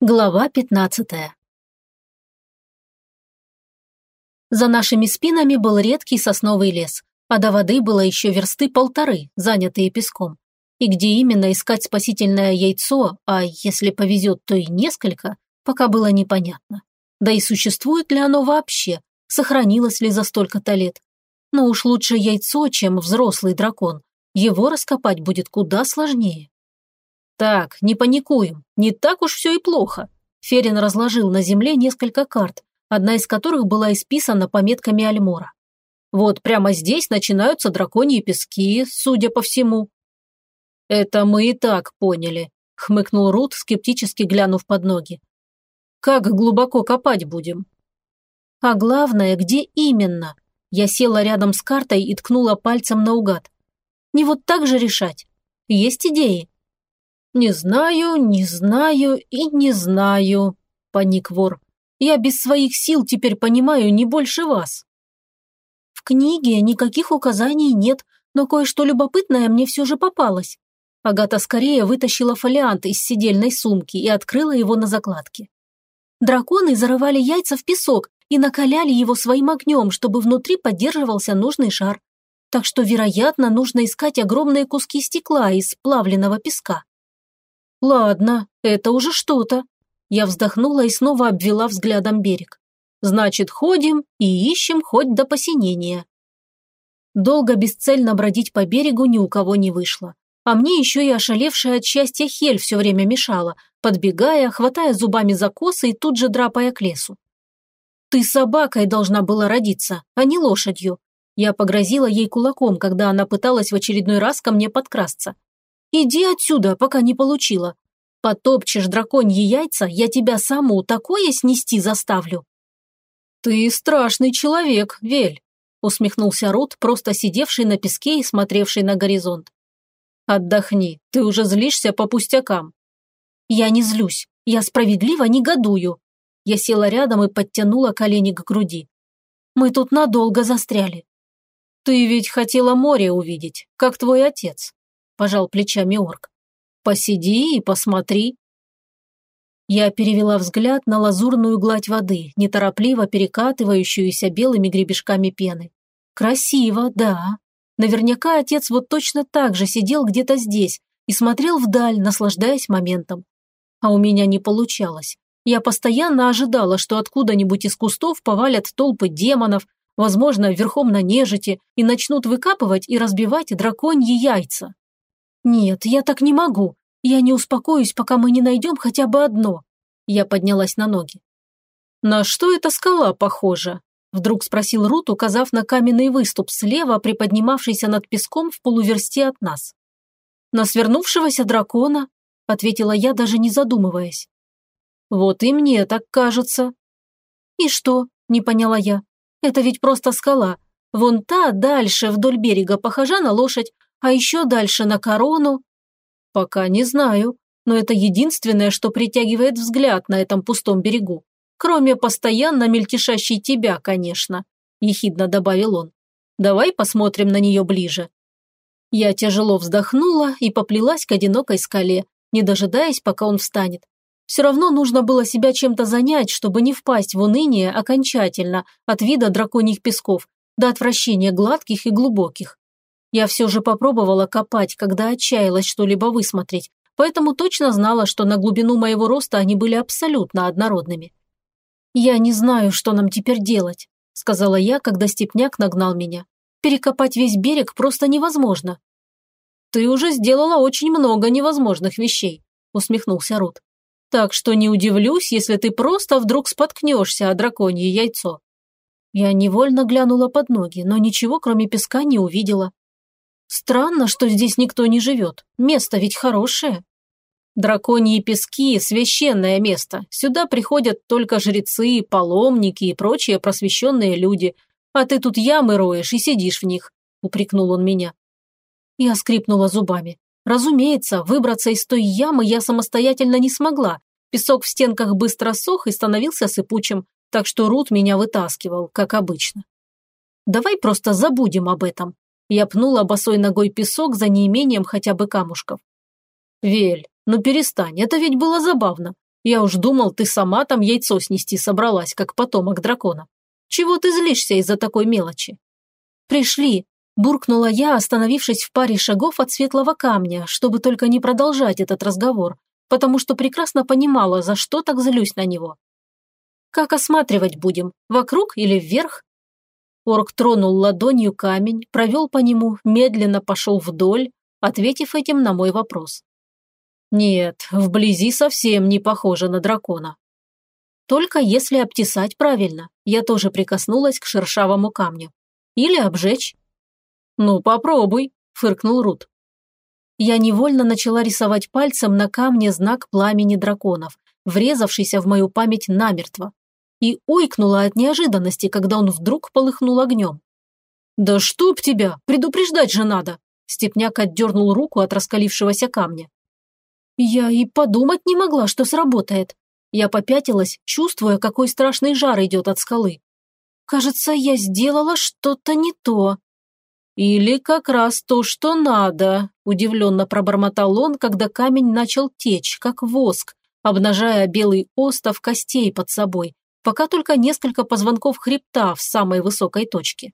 Глава пятнадцатая За нашими спинами был редкий сосновый лес, а до воды было еще версты полторы, занятые песком. И где именно искать спасительное яйцо, а если повезет, то и несколько, пока было непонятно. Да и существует ли оно вообще, сохранилось ли за столько-то лет. Но уж лучше яйцо, чем взрослый дракон. Его раскопать будет куда сложнее. «Так, не паникуем, не так уж все и плохо». Ферин разложил на земле несколько карт, одна из которых была исписана пометками Альмора. «Вот прямо здесь начинаются драконьи пески, судя по всему». «Это мы и так поняли», – хмыкнул Рут, скептически глянув под ноги. «Как глубоко копать будем?» «А главное, где именно?» Я села рядом с картой и ткнула пальцем наугад. «Не вот так же решать. Есть идеи?» «Не знаю, не знаю и не знаю», – паник вор. «Я без своих сил теперь понимаю не больше вас». «В книге никаких указаний нет, но кое-что любопытное мне все же попалось». Агата скорее вытащила фолиант из сидельной сумки и открыла его на закладке. Драконы зарывали яйца в песок и накаляли его своим огнем, чтобы внутри поддерживался нужный шар. Так что, вероятно, нужно искать огромные куски стекла из сплавленного песка. «Ладно, это уже что-то». Я вздохнула и снова обвела взглядом берег. «Значит, ходим и ищем хоть до посинения». Долго бесцельно бродить по берегу ни у кого не вышло. А мне еще и ошалевшая от счастья Хель все время мешала, подбегая, хватая зубами за косы и тут же драпая к лесу. «Ты собакой должна была родиться, а не лошадью». Я погрозила ей кулаком, когда она пыталась в очередной раз ко мне подкрасться. Иди отсюда, пока не получила. Потопчешь драконьи яйца, я тебя саму такое снести заставлю». «Ты страшный человек, Вель», – усмехнулся Рут, просто сидевший на песке и смотревший на горизонт. «Отдохни, ты уже злишься по пустякам». «Я не злюсь, я справедливо негодую». Я села рядом и подтянула колени к груди. «Мы тут надолго застряли». «Ты ведь хотела море увидеть, как твой отец» пожал плечами орк. Посиди и посмотри. Я перевела взгляд на лазурную гладь воды, неторопливо перекатывающуюся белыми гребешками пены. Красиво, да. Наверняка отец вот точно так же сидел где-то здесь и смотрел вдаль, наслаждаясь моментом. А у меня не получалось. Я постоянно ожидала, что откуда-нибудь из кустов повалят толпы демонов, возможно, верхом на нежити, и начнут выкапывать и разбивать драконьи яйца. «Нет, я так не могу. Я не успокоюсь, пока мы не найдем хотя бы одно». Я поднялась на ноги. «На что эта скала похожа?» Вдруг спросил Рут, указав на каменный выступ слева, приподнимавшийся над песком в полуверсте от нас. «На свернувшегося дракона», – ответила я, даже не задумываясь. «Вот и мне так кажется». «И что?» – не поняла я. «Это ведь просто скала. Вон та дальше вдоль берега похожа на лошадь, а еще дальше на корону? Пока не знаю, но это единственное, что притягивает взгляд на этом пустом берегу. Кроме постоянно мельтешащей тебя, конечно, ехидно добавил он. Давай посмотрим на нее ближе. Я тяжело вздохнула и поплелась к одинокой скале, не дожидаясь, пока он встанет. Все равно нужно было себя чем-то занять, чтобы не впасть в уныние окончательно от вида драконьих песков до отвращения гладких и глубоких. Я все же попробовала копать, когда отчаялась что-либо высмотреть, поэтому точно знала, что на глубину моего роста они были абсолютно однородными. «Я не знаю, что нам теперь делать», – сказала я, когда степняк нагнал меня. «Перекопать весь берег просто невозможно». «Ты уже сделала очень много невозможных вещей», – усмехнулся Рут. «Так что не удивлюсь, если ты просто вдруг споткнешься о драконье яйцо». Я невольно глянула под ноги, но ничего, кроме песка, не увидела. Странно, что здесь никто не живет. Место ведь хорошее. Драконьи пески – священное место. Сюда приходят только жрецы, паломники и прочие просвещенные люди. А ты тут ямы роешь и сидишь в них», – упрекнул он меня. Я скрипнула зубами. Разумеется, выбраться из той ямы я самостоятельно не смогла. Песок в стенках быстро сох и становился сыпучим, так что Рут меня вытаскивал, как обычно. «Давай просто забудем об этом», я пнула босой ногой песок за неимением хотя бы камушков. «Вель, ну перестань, это ведь было забавно. Я уж думал, ты сама там яйцо снести собралась, как потомок дракона. Чего ты злишься из-за такой мелочи?» «Пришли», – буркнула я, остановившись в паре шагов от светлого камня, чтобы только не продолжать этот разговор, потому что прекрасно понимала, за что так злюсь на него. «Как осматривать будем? Вокруг или вверх?» Орк тронул ладонью камень, провел по нему, медленно пошел вдоль, ответив этим на мой вопрос. «Нет, вблизи совсем не похоже на дракона». Только если обтесать правильно, я тоже прикоснулась к шершавому камню. Или обжечь. «Ну, попробуй», – фыркнул Рут. Я невольно начала рисовать пальцем на камне знак пламени драконов, врезавшийся в мою память намертво и ойкнула от неожиданности, когда он вдруг полыхнул огнем. «Да чтоб тебя! Предупреждать же надо!» Степняк отдернул руку от раскалившегося камня. Я и подумать не могла, что сработает. Я попятилась, чувствуя, какой страшный жар идет от скалы. Кажется, я сделала что-то не то. Или как раз то, что надо, удивленно пробормотал он, когда камень начал течь, как воск, обнажая белый остов костей под собой, пока только несколько позвонков хребта в самой высокой точке.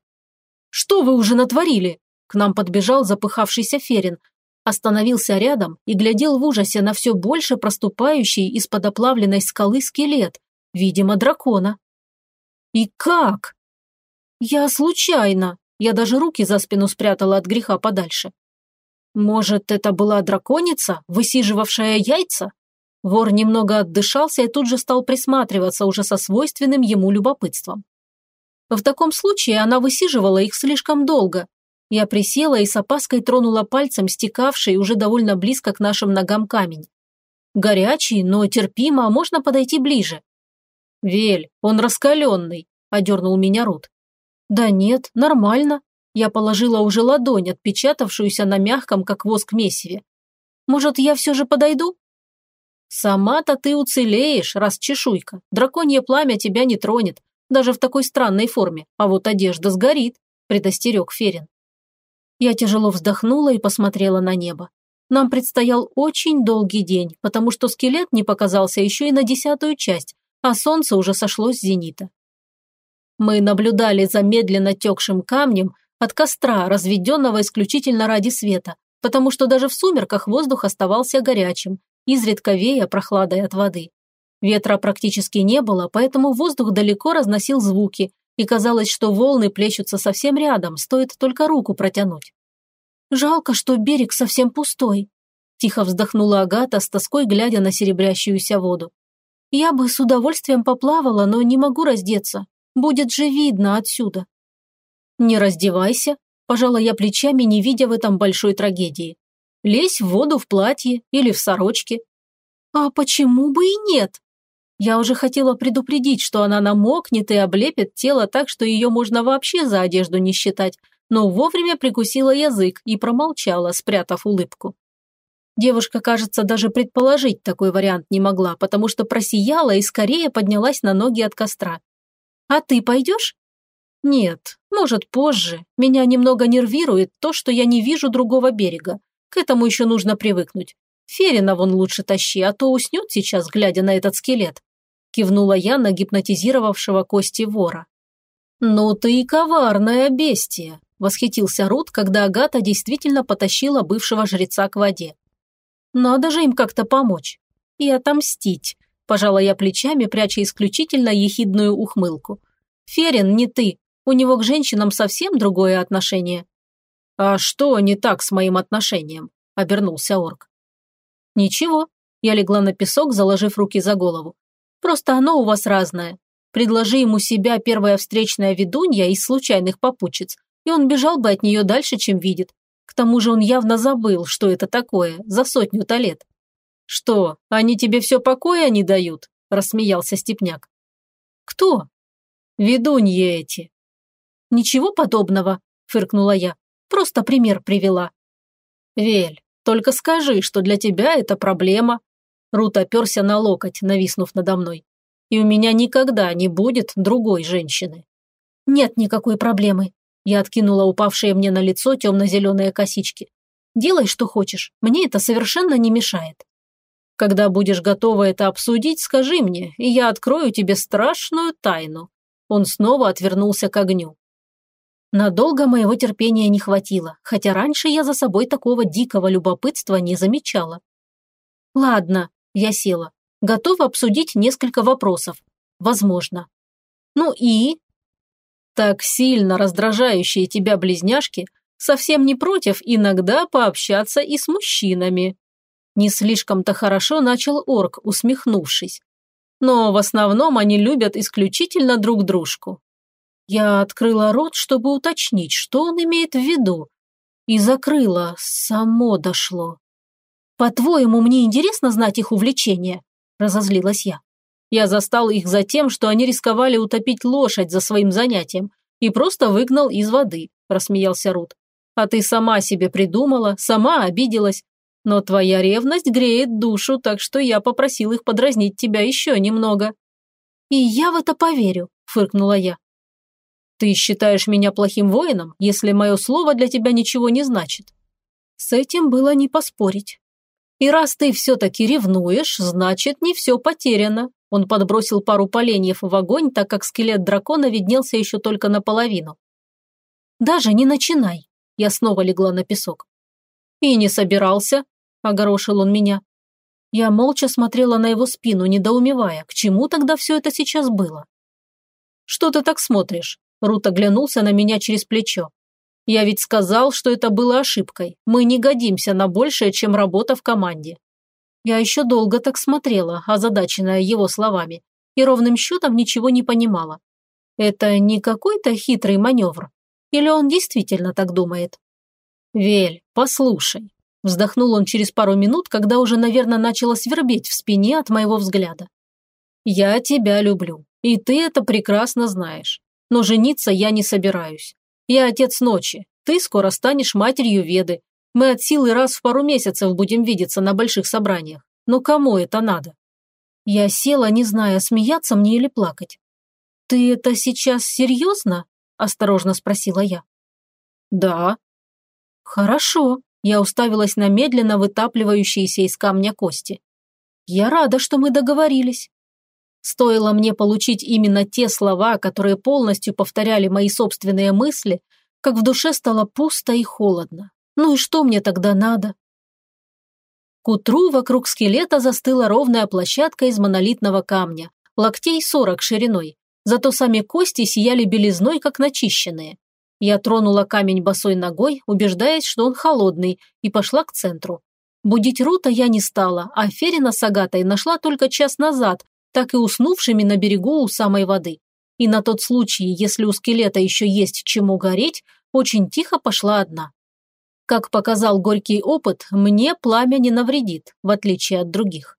«Что вы уже натворили?» К нам подбежал запыхавшийся Ферин, остановился рядом и глядел в ужасе на все больше проступающий из-под оплавленной скалы скелет, видимо, дракона. «И как?» «Я случайно. Я даже руки за спину спрятала от греха подальше. Может, это была драконица, высиживавшая яйца?» Вор немного отдышался и тут же стал присматриваться уже со свойственным ему любопытством. В таком случае она высиживала их слишком долго. Я присела и с опаской тронула пальцем стекавший уже довольно близко к нашим ногам камень. Горячий, но терпимо, можно подойти ближе. «Вель, он раскаленный», – одернул меня Рут. «Да нет, нормально». Я положила уже ладонь, отпечатавшуюся на мягком, как воск месиве. «Может, я все же подойду?» «Сама-то ты уцелеешь, раз чешуйка. Драконье пламя тебя не тронет, даже в такой странной форме, а вот одежда сгорит», – предостерег Ферин. Я тяжело вздохнула и посмотрела на небо. Нам предстоял очень долгий день, потому что скелет не показался еще и на десятую часть, а солнце уже сошло с зенита. Мы наблюдали за медленно текшим камнем от костра, разведенного исключительно ради света, потому что даже в сумерках воздух оставался горячим, изредка вея прохладой от воды. Ветра практически не было, поэтому воздух далеко разносил звуки, и казалось, что волны плещутся совсем рядом, стоит только руку протянуть. «Жалко, что берег совсем пустой», – тихо вздохнула Агата с тоской, глядя на серебрящуюся воду. «Я бы с удовольствием поплавала, но не могу раздеться. Будет же видно отсюда». «Не раздевайся», – пожала я плечами, не видя в этом большой трагедии. Лезь в воду в платье или в сорочке. А почему бы и нет? Я уже хотела предупредить, что она намокнет и облепит тело так, что ее можно вообще за одежду не считать, но вовремя прикусила язык и промолчала, спрятав улыбку. Девушка, кажется, даже предположить такой вариант не могла, потому что просияла и скорее поднялась на ноги от костра. «А ты пойдешь?» «Нет, может, позже. Меня немного нервирует то, что я не вижу другого берега. К этому еще нужно привыкнуть. Ферина вон лучше тащи, а то уснет сейчас, глядя на этот скелет. Кивнула я на гипнотизировавшего кости вора. «Ну ты и коварная бестия», – восхитился Рут, когда Агата действительно потащила бывшего жреца к воде. «Надо же им как-то помочь. И отомстить», – пожала я плечами, пряча исключительно ехидную ухмылку. «Ферин, не ты. У него к женщинам совсем другое отношение». «А что не так с моим отношением?» – обернулся орк. «Ничего». Я легла на песок, заложив руки за голову. «Просто оно у вас разное. Предложи ему себя первая встречная ведунья из случайных попутчиц, и он бежал бы от нее дальше, чем видит. К тому же он явно забыл, что это такое, за сотню-то лет». «Что, они тебе все покоя не дают?» – рассмеялся Степняк. «Кто?» «Ведуньи эти». «Ничего подобного», – фыркнула я. Просто пример привела». «Вель, только скажи, что для тебя это проблема». Рут оперся на локоть, нависнув надо мной. «И у меня никогда не будет другой женщины». «Нет никакой проблемы». Я откинула упавшие мне на лицо темно-зеленые косички. «Делай, что хочешь. Мне это совершенно не мешает». Когда будешь готова это обсудить, скажи мне, и я открою тебе страшную тайну». Он снова отвернулся к огню. Надолго моего терпения не хватило, хотя раньше я за собой такого дикого любопытства не замечала. «Ладно», – я села, – готова обсудить несколько вопросов. Возможно. «Ну и?» «Так сильно раздражающие тебя близняшки совсем не против иногда пообщаться и с мужчинами». Не слишком-то хорошо начал орк, усмехнувшись. Но в основном они любят исключительно друг дружку. Я открыла рот, чтобы уточнить, что он имеет в виду, и закрыла, само дошло. «По-твоему, мне интересно знать их увлечения?» – разозлилась я. Я застал их за тем, что они рисковали утопить лошадь за своим занятием и просто выгнал из воды, рассмеялся Рут. А ты сама себе придумала, сама обиделась. Но твоя ревность греет душу, так что я попросил их подразнить тебя еще немного. И я в это поверю, фыркнула я. Ты считаешь меня плохим воином, если мое слово для тебя ничего не значит? С этим было не поспорить. И раз ты все-таки ревнуешь, значит, не все потеряно. Он подбросил пару поленьев в огонь, так как скелет дракона виднелся еще только наполовину. «Даже не начинай!» Я снова легла на песок. «И не собирался?» – огорошил он меня. Я молча смотрела на его спину, недоумевая, к чему тогда все это сейчас было. «Что ты так смотришь?» Рут оглянулся на меня через плечо. «Я ведь сказал, что это было ошибкой. Мы не годимся на большее, чем работа в команде. Я еще долго так смотрела, озадаченная его словами, и ровным счетом ничего не понимала. Это не какой-то хитрый маневр? Или он действительно так думает? «Вель, послушай», – вздохнул он через пару минут, когда уже, наверное, начало свербеть в спине от моего взгляда. «Я тебя люблю, и ты это прекрасно знаешь. Но жениться я не собираюсь. Я отец ночи, ты скоро станешь матерью Веды, мы от силы раз в пару месяцев будем видеться на больших собраниях. Но кому это надо? Я села, не зная, смеяться мне или плакать. «Ты это сейчас серьезно?» – осторожно спросила я. «Да». «Хорошо», – я уставилась на медленно вытапливающиеся из камня кости. «Я рада, что мы договорились». Стоило мне получить именно те слова, которые полностью повторяли мои собственные мысли, как в душе стало пусто и холодно. Ну и что мне тогда надо? К утру вокруг скелета застыла ровная площадка из монолитного камня, локтей сорок шириной, зато сами кости сияли белизной, как начищенные. Я тронула камень босой ногой, убеждаясь, что он холодный, и пошла к центру. Будить Рута я не стала, а Ферина с Агатой нашла только час назад, так и уснувшими на берегу у самой воды. И на тот случай, если у скелета еще есть чему гореть, очень тихо пошла одна. Как показал горький опыт, мне пламя не навредит, в отличие от других.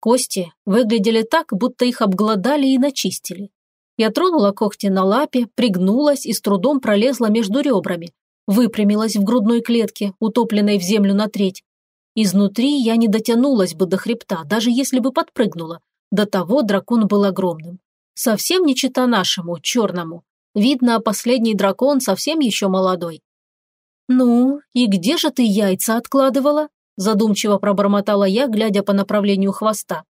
Кости выглядели так, будто их обглодали и начистили. Я тронула когти на лапе, пригнулась и с трудом пролезла между ребрами, выпрямилась в грудной клетке, утопленной в землю на треть. Изнутри я не дотянулась бы до хребта, даже если бы подпрыгнула. До того дракон был огромным. Совсем не чита нашему, черному. Видно, последний дракон совсем еще молодой. «Ну, и где же ты яйца откладывала?» задумчиво пробормотала я, глядя по направлению хвоста.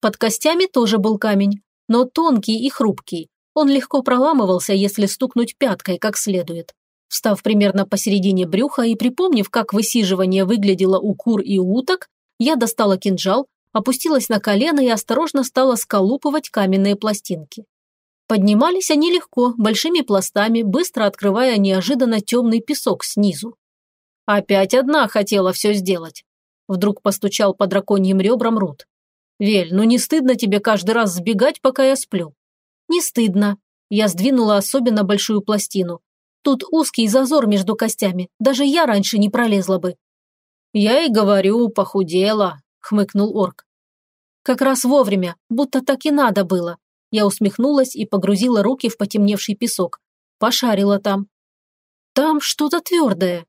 Под костями тоже был камень, но тонкий и хрупкий. Он легко проламывался, если стукнуть пяткой как следует. Встав примерно посередине брюха и припомнив, как высиживание выглядело у кур и уток, я достала кинжал, опустилась на колено и осторожно стала сколупывать каменные пластинки. Поднимались они легко, большими пластами, быстро открывая неожиданно темный песок снизу. Опять одна хотела все сделать. Вдруг постучал по драконьим ребрам Рут. «Вель, ну не стыдно тебе каждый раз сбегать, пока я сплю?» «Не стыдно». Я сдвинула особенно большую пластину. Тут узкий зазор между костями, даже я раньше не пролезла бы. «Я и говорю, похудела», – хмыкнул орк. «Как раз вовремя, будто так и надо было. Я усмехнулась и погрузила руки в потемневший песок. Пошарила там. Там что-то твердое.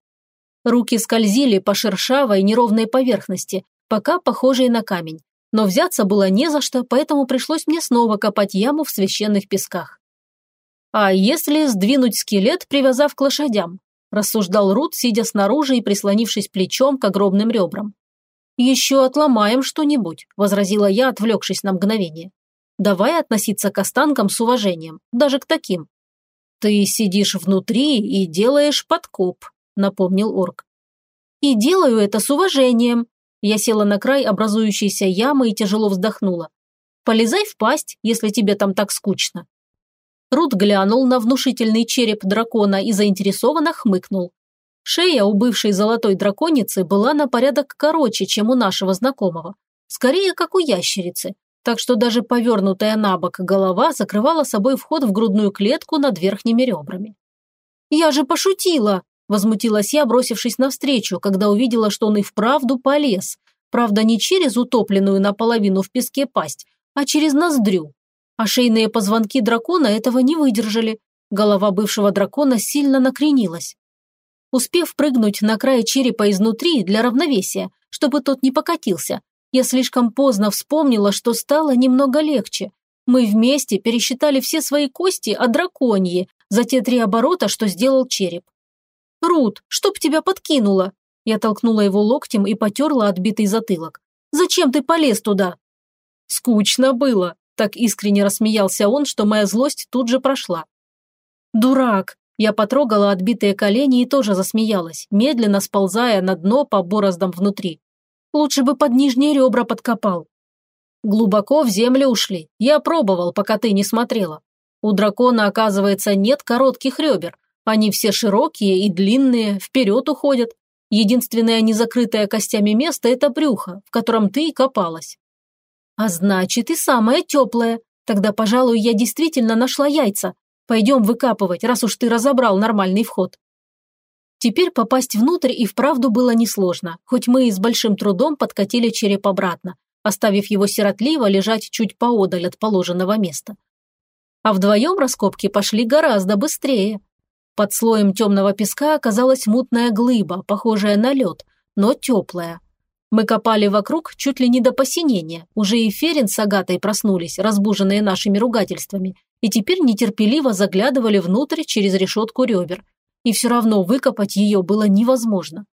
Руки скользили по шершавой неровной поверхности, пока похожей на камень. Но взяться было не за что, поэтому пришлось мне снова копать яму в священных песках. «А если сдвинуть скелет, привязав к лошадям?» – рассуждал Рут, сидя снаружи и прислонившись плечом к огромным ребрам. «Еще отломаем что-нибудь», – возразила я, отвлекшись на мгновение. «Давай относиться к останкам с уважением, даже к таким». «Ты сидишь внутри и делаешь подкоп», – напомнил орк. «И делаю это с уважением». Я села на край образующейся ямы и тяжело вздохнула. «Полезай в пасть, если тебе там так скучно». Рут глянул на внушительный череп дракона и заинтересованно хмыкнул. Шея у бывшей золотой драконицы была на порядок короче, чем у нашего знакомого. Скорее, как у ящерицы, так что даже повернутая на бок голова закрывала собой вход в грудную клетку над верхними ребрами. «Я же пошутила!» – возмутилась я, бросившись навстречу, когда увидела, что он и вправду полез. Правда, не через утопленную наполовину в песке пасть, а через ноздрю. А шейные позвонки дракона этого не выдержали. Голова бывшего дракона сильно накренилась. Успев прыгнуть на край черепа изнутри для равновесия, чтобы тот не покатился, я слишком поздно вспомнила, что стало немного легче. Мы вместе пересчитали все свои кости от драконьи за те три оборота, что сделал череп. «Рут, чтоб тебя подкинуло!» Я толкнула его локтем и потерла отбитый затылок. «Зачем ты полез туда?» «Скучно было», – так искренне рассмеялся он, что моя злость тут же прошла. «Дурак!» Я потрогала отбитые колени и тоже засмеялась, медленно сползая на дно по бороздам внутри. Лучше бы под нижние ребра подкопал. Глубоко в землю ушли. Я пробовал, пока ты не смотрела. У дракона, оказывается, нет коротких ребер. Они все широкие и длинные, вперед уходят. Единственное незакрытое костями место – это брюхо, в котором ты и копалась. А значит, и самое теплое. Тогда, пожалуй, я действительно нашла яйца. Пойдем выкапывать, раз уж ты разобрал нормальный вход. Теперь попасть внутрь и вправду было несложно, хоть мы и с большим трудом подкатили череп обратно, оставив его сиротливо лежать чуть поодаль от положенного места. А вдвоем раскопки пошли гораздо быстрее. Под слоем темного песка оказалась мутная глыба, похожая на лед, но теплая. Мы копали вокруг чуть ли не до посинения, уже и Ферин с Агатой проснулись, разбуженные нашими ругательствами, и теперь нетерпеливо заглядывали внутрь через решетку ребер – и все равно выкопать ее было невозможно.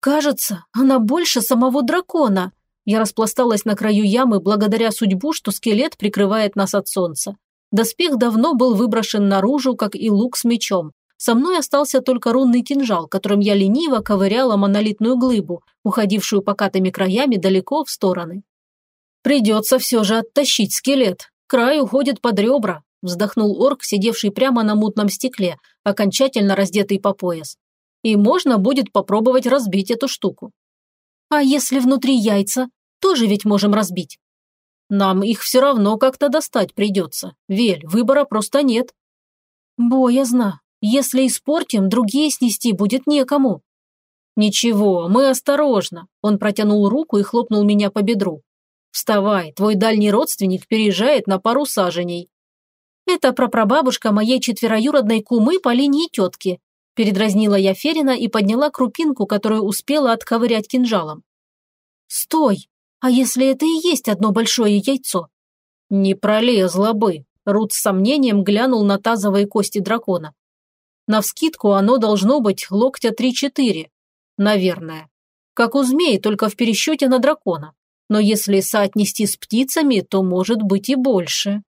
Кажется, она больше самого дракона. Я распласталась на краю ямы благодаря судьбу, что скелет прикрывает нас от солнца. Доспех давно был выброшен наружу, как и лук с мечом. Со мной остался только рунный кинжал, которым я лениво ковыряла монолитную глыбу, уходившую покатыми краями далеко в стороны. Придется все же оттащить скелет. Край уходит под ребра, вздохнул орк, сидевший прямо на мутном стекле, окончательно раздетый по пояс. И можно будет попробовать разбить эту штуку. А если внутри яйца, тоже ведь можем разбить. Нам их все равно как-то достать придется. Вель, выбора просто нет. Боязно. Если испортим, другие снести будет некому. Ничего, мы осторожно. Он протянул руку и хлопнул меня по бедру. Вставай, твой дальний родственник переезжает на пару саженей. Это прапрабабушка моей четвероюродной кумы по линии тетки. Передразнила я Ферина и подняла крупинку, которую успела отковырять кинжалом. «Стой! А если это и есть одно большое яйцо?» «Не пролезла бы», – Рут с сомнением глянул на тазовые кости дракона. «Навскидку оно должно быть локтя три-четыре. Наверное. Как у змей, только в пересчете на дракона. Но если соотнести с птицами, то может быть и больше».